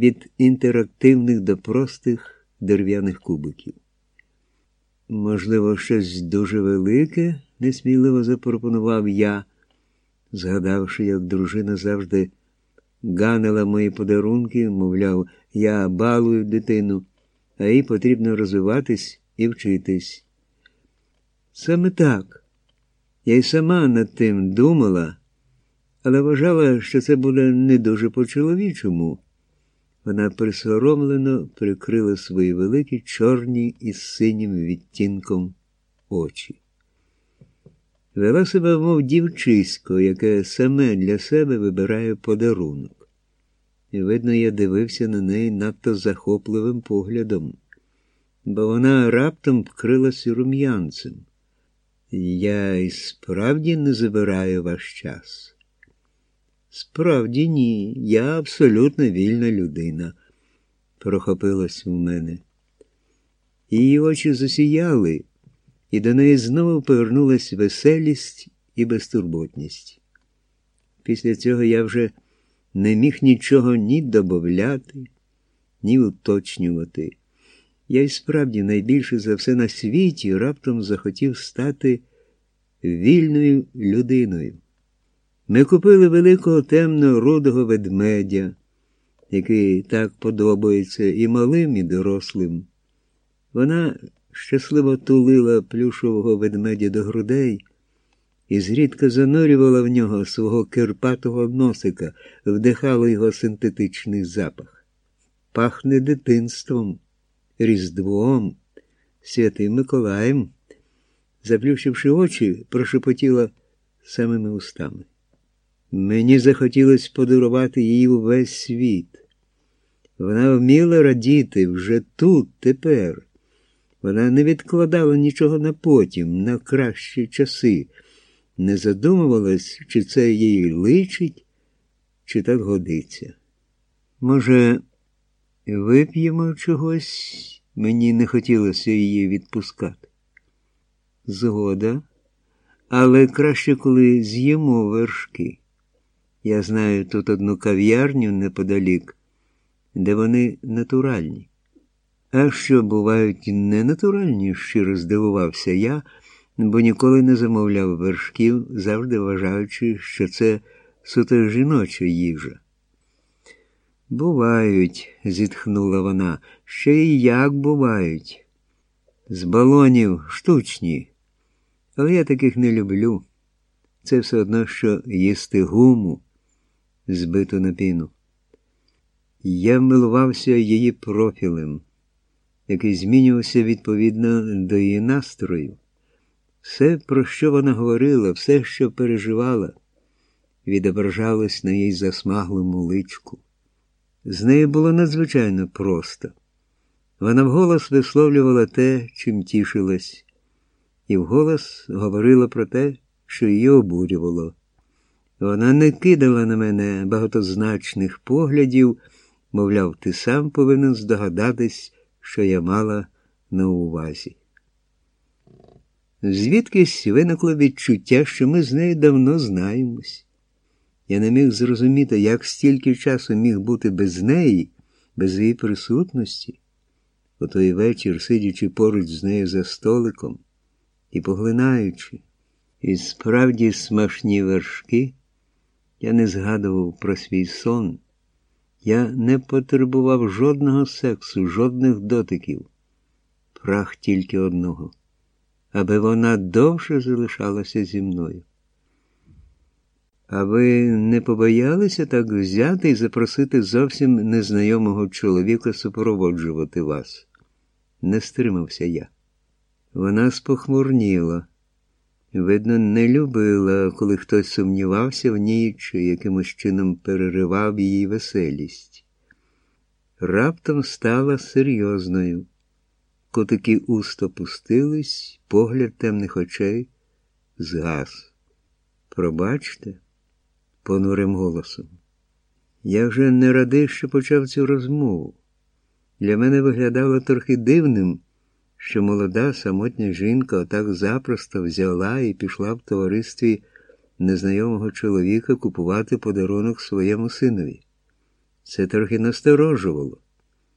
від інтерактивних до простих дерев'яних кубиків. Можливо, щось дуже велике, несміливо запропонував я, згадавши, як дружина завжди ганила мої подарунки, мовляв, я балую дитину, а їй потрібно розвиватись і вчитись. Саме так. Я й сама над тим думала, але вважала, що це буде не дуже по-чоловічому. Вона присоромлено прикрила свої великі чорні із синім відтінком очі. Вела себе, мов дівчисько, яке саме для себе вибирає подарунок. І, видно, я дивився на неї надто захопливим поглядом, бо вона раптом вкрилася рум'янцем. Я і справді не забираю ваш час. Справді ні, я абсолютно вільна людина, прохопилось в мене. Її очі засіяли, і до неї знову повернулась веселість і безтурботність. Після цього я вже не міг нічого ні додати, ні уточнювати. Я й справді найбільше за все на світі раптом захотів стати вільною людиною. Ми купили великого темно рудого ведмедя, який так подобається і малим, і дорослим. Вона щасливо тулила плюшового ведмедя до грудей і зрідка занурювала в нього свого кирпатого носика, вдихала його синтетичний запах. Пахне дитинством, Різдвом, Святим Миколаєм, заплющивши очі, прошепотіла самими устами. Мені захотілося подарувати їй увесь світ. Вона вміла радіти вже тут, тепер. Вона не відкладала нічого на потім, на кращі часи, не задумувалась, чи це їй личить, чи так годиться. Може, вип'ємо чогось, мені не хотілося її відпускати. Згода, але краще, коли з'їмо вершки. Я знаю тут одну кав'ярню неподалік, де вони натуральні. А що бувають ненатуральні, щиро здивувався я, бо ніколи не замовляв вершків, завжди вважаючи, що це суто жіноча їжа. Бувають, зітхнула вона, ще й як бувають. З балонів штучні. Але я таких не люблю. Це все одно, що їсти гуму, збиту на піну. Я милувався її профілем, який змінювався відповідно до її настрою. Все, про що вона говорила, все, що переживала, відображалось на їй засмаглому личку. З нею було надзвичайно просто. Вона вголос висловлювала те, чим тішилась, і вголос говорила про те, що її обурювало. Вона не кидала на мене багатозначних поглядів, мовляв, ти сам повинен здогадатись, що я мала на увазі. Звідкись виникло відчуття, що ми з нею давно знаємось. Я не міг зрозуміти, як стільки часу міг бути без неї, без її присутності, у той вечір, сидячи поруч з нею за столиком і поглинаючи, і справді смачні вершки, я не згадував про свій сон. Я не потребував жодного сексу, жодних дотиків, прах тільки одного, аби вона довше залишалася зі мною. А ви не побоялися так взяти і запросити зовсім незнайомого чоловіка супроводжувати вас? Не стримався я. Вона спохмурніла. Видно, не любила, коли хтось сумнівався в ній чи якимось чином переривав її веселість. Раптом стала серйозною. Котики уст опустились, погляд темних очей згас. Пробачте понурим голосом. Я вже не радий, що почав цю розмову. Для мене виглядало трохи дивним, що молода самотня жінка отак запросто взяла і пішла в товаристві незнайомого чоловіка купувати подарунок своєму синові. Це трохи насторожувало.